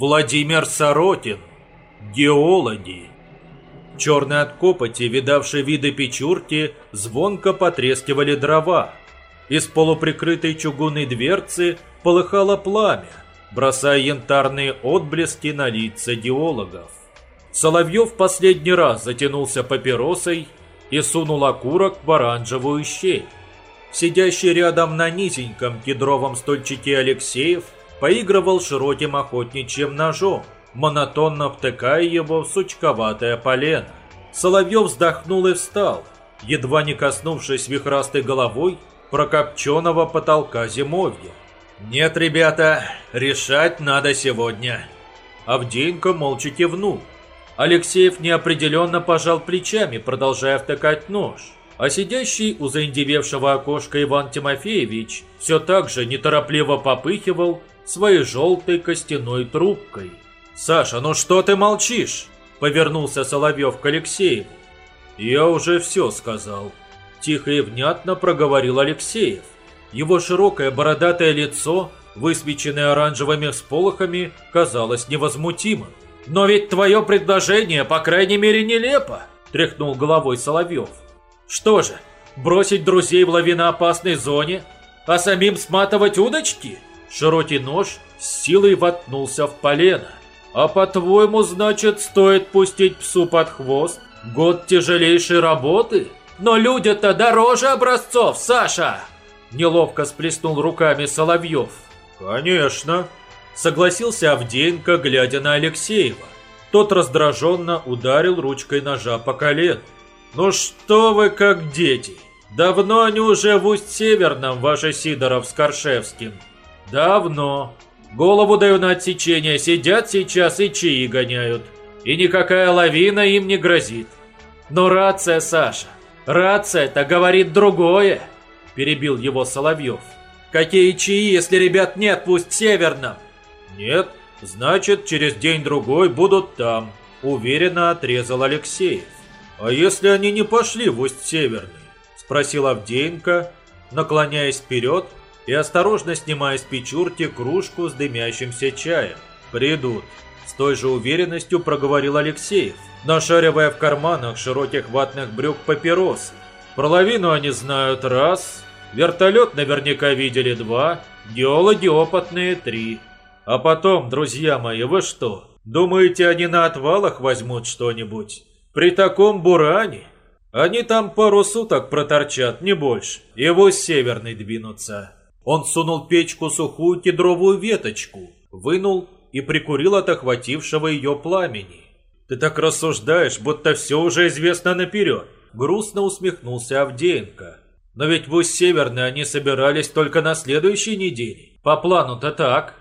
Владимир Соротин. Геологи. Черные от копоти, видавшие виды печурки, звонко потрескивали дрова. Из полуприкрытой чугунной дверцы полыхало пламя, бросая янтарные отблески на лица геологов. Соловьев последний раз затянулся папиросой и сунул окурок в оранжевую щель. Сидящий рядом на низеньком кедровом стольчике Алексеев поигрывал широким охотничьим ножом, монотонно втыкая его в сучковатое полено. Соловьев вздохнул и встал, едва не коснувшись вихрастой головой прокопченного потолка зимовья. «Нет, ребята, решать надо сегодня». Авдеенко молча кивнул. Алексеев неопределенно пожал плечами, продолжая втыкать нож. А сидящий у заиндевевшего окошка Иван Тимофеевич все так же неторопливо попыхивал своей желтой костяной трубкой. «Саша, ну что ты молчишь?» – повернулся Соловьев к Алексееву. «Я уже все сказал», – тихо и внятно проговорил Алексеев. Его широкое бородатое лицо, высвеченное оранжевыми всполохами, казалось невозмутимым. «Но ведь твое предложение, по крайней мере, нелепо!» – тряхнул головой Соловьев. «Что же, бросить друзей в лавиноопасной зоне, а самим сматывать удочки?» Широкий нож с силой воткнулся в полено. «А по-твоему, значит, стоит пустить псу под хвост? Год тяжелейшей работы? Но люди-то дороже образцов, Саша!» Неловко сплеснул руками Соловьев. «Конечно!» Согласился Авдеенко, глядя на Алексеева. Тот раздраженно ударил ручкой ножа по колену. «Ну что вы как дети! Давно они уже в Усть-Северном, ваше Сидоров с Коршевским!» «Давно. Голову даю на отсечение, сидят сейчас и чаи гоняют. И никакая лавина им не грозит. Но рация, Саша, рация-то говорит другое!» Перебил его Соловьев. «Какие чаи, если ребят нет в Усть-Северном?» «Нет, значит, через день-другой будут там», уверенно отрезал Алексеев. «А если они не пошли в Усть-Северный?» спросил Авдеенко, наклоняясь вперед и осторожно снимая с печурки кружку с дымящимся чаем. «Придут», – с той же уверенностью проговорил Алексеев, нашаривая в карманах широких ватных брюк папиросы. Про они знают раз, вертолет наверняка видели два, геологи опытные три. А потом, друзья мои, вы что, думаете, они на отвалах возьмут что-нибудь? При таком буране? Они там пару суток проторчат, не больше, и в северный двинутся. Он сунул печку сухую кедровую веточку, вынул и прикурил от охватившего ее пламени. «Ты так рассуждаешь, будто все уже известно наперед», — грустно усмехнулся Авдеенко. «Но ведь в Усть-Северный они собирались только на следующей неделе. По плану-то так».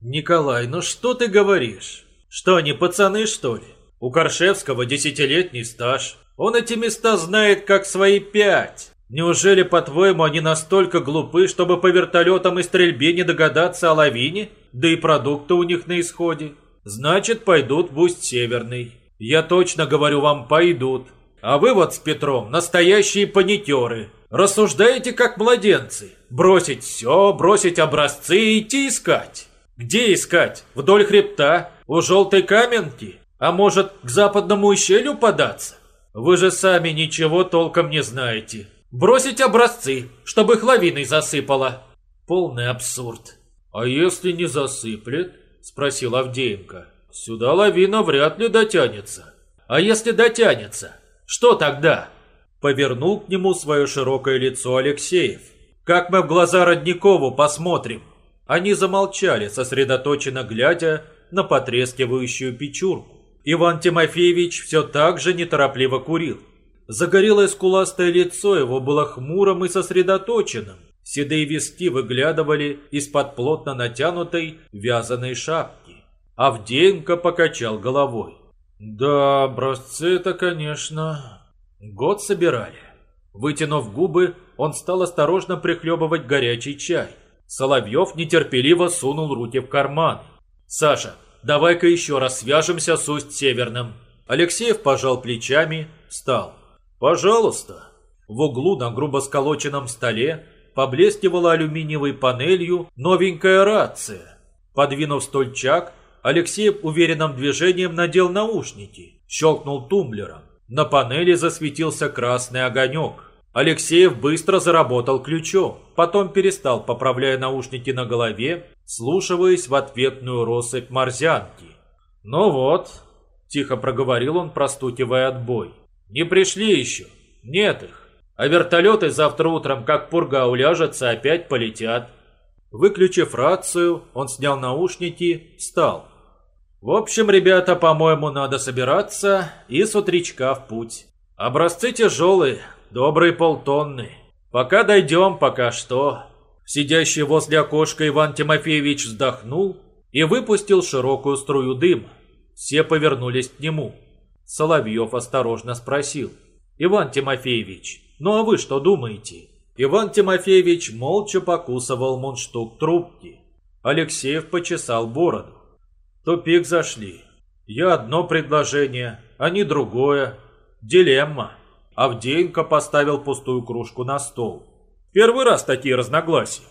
«Николай, ну что ты говоришь? Что, они пацаны, что ли? У Коршевского десятилетний стаж. Он эти места знает как свои пять. Неужели, по-твоему, они настолько глупы, чтобы по вертолетам и стрельбе не догадаться о лавине? Да и продукты у них на исходе. Значит, пойдут в Усть-Северный. Я точно говорю вам, пойдут. А вы вот с Петром настоящие паникеры. Рассуждаете как младенцы. Бросить все, бросить образцы и идти искать. Где искать? Вдоль хребта? У желтой каменки? А может, к западному ущелью податься? Вы же сами ничего толком не знаете. Бросить образцы, чтобы их лавиной засыпало. Полный абсурд. А если не засыплет? Спросил Авдеенко. Сюда лавина вряд ли дотянется. А если дотянется, что тогда? Повернул к нему свое широкое лицо Алексеев. Как мы в глаза Родникову посмотрим? Они замолчали, сосредоточенно глядя на потрескивающую печурку. Иван Тимофеевич все так же неторопливо курил. Загорелое скуластое лицо его было хмурым и сосредоточенным. Седые виски выглядывали из-под плотно натянутой вязаной шапки. Авдеенко покачал головой. «Да, образцы это, конечно...» Год собирали. Вытянув губы, он стал осторожно прихлебывать горячий чай. Соловьев нетерпеливо сунул руки в карман. «Саша, давай-ка еще раз свяжемся с Усть-Северным». Алексеев пожал плечами, встал. «Пожалуйста». В углу на грубо сколоченном столе поблескивала алюминиевой панелью новенькая рация. Подвинув стольчак, Алексеев уверенным движением надел наушники, щелкнул тумблером. На панели засветился красный огонек. Алексеев быстро заработал ключом, потом перестал, поправляя наушники на голове, слушаясь в ответную россыпь морзянки. «Ну вот», – тихо проговорил он, простукивая отбой. «Не пришли еще? Нет их. А вертолеты завтра утром, как пурга уляжется, опять полетят». Выключив рацию, он снял наушники, встал. «В общем, ребята, по-моему, надо собираться и с утречка в путь. Образцы тяжелые, добрые полтонны. Пока дойдем, пока что». Сидящий возле окошка Иван Тимофеевич вздохнул и выпустил широкую струю дыма. Все повернулись к нему. Соловьев осторожно спросил. «Иван Тимофеевич, ну а вы что думаете?» Иван Тимофеевич молча покусывал мундштук трубки. Алексеев почесал бороду. Тупик зашли. Я одно предложение, они другое. Дилемма. Авдеенко поставил пустую кружку на стол. Первый раз такие разногласия.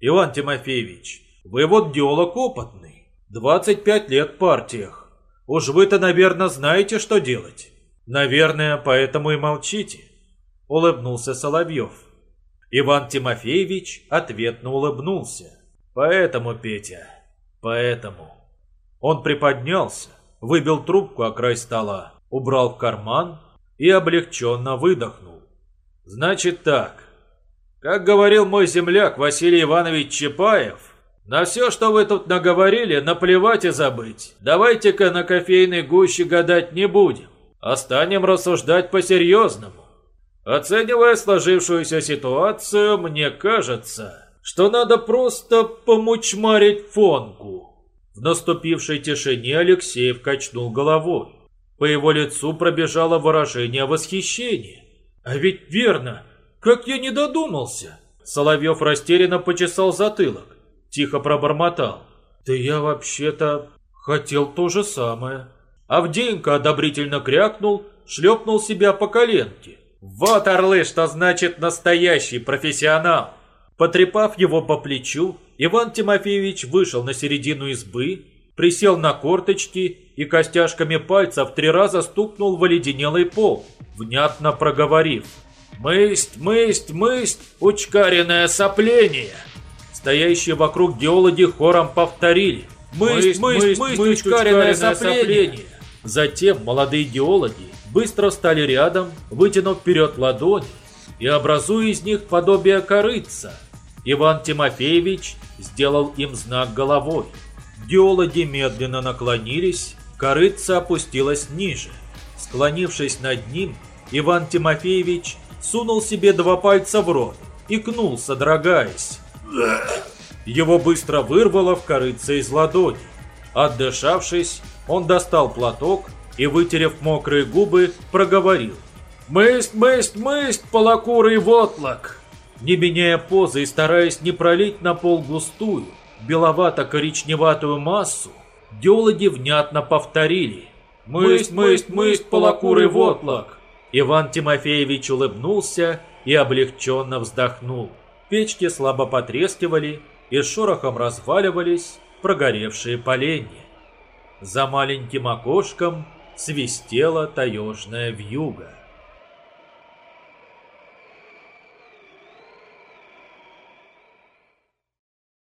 Иван Тимофеевич, вы вот геолог опытный. 25 лет в партиях. Уж вы-то, наверное, знаете, что делать. Наверное, поэтому и молчите. Улыбнулся Соловьев. Иван Тимофеевич ответно улыбнулся. Поэтому, Петя, поэтому. Он приподнялся, выбил трубку о край стола, убрал в карман и облегченно выдохнул. Значит так, как говорил мой земляк Василий Иванович Чапаев, на все, что вы тут наговорили, наплевать и забыть. Давайте-ка на кофейной гуще гадать не будем, а станем рассуждать по-серьезному. Оценивая сложившуюся ситуацию, мне кажется, что надо просто помучмарить фонку. В наступившей тишине Алексеев качнул головой. По его лицу пробежало выражение восхищения. А ведь верно, как я не додумался!» Соловьев растерянно почесал затылок, тихо пробормотал. «Да я вообще-то хотел то же самое». Авдеенко одобрительно крякнул, шлепнул себя по коленке. «Вот, орлы, что значит настоящий профессионал!» Потрепав его по плечу, Иван Тимофеевич вышел на середину избы, присел на корточки и костяшками пальцев три раза стукнул в оледенелый пол, внятно проговорив – «Мысть, мысть, мысть, учкаренное сопление!» Стоящие вокруг геологи хором повторили. «Мысть, мысть, мысть, мысть учкаренное сопление!» Затем молодые геологи быстро стали рядом, вытянув вперед ладони и образуя из них подобие корыца. Иван Тимофеевич сделал им знак головой. Геологи медленно наклонились, корыца опустилась ниже. Склонившись над ним, Иван Тимофеевич сунул себе два пальца в рот и кнул, содрогаясь. Его быстро вырвало в корыце из ладони. Отдышавшись, он достал платок и, вытерев мокрые губы, проговорил. «Мысть, мысть, мысть, полокурый вотлок!» Не меняя позы и стараясь не пролить на пол густую, беловато-коричневатую массу, геологи внятно повторили. «Мысть, мысть, мысть, полокурый вотлок!» Иван Тимофеевич улыбнулся и облегченно вздохнул. Печки слабо потрескивали и шорохом разваливались прогоревшие поленья. За маленьким окошком свистела таежная вьюга.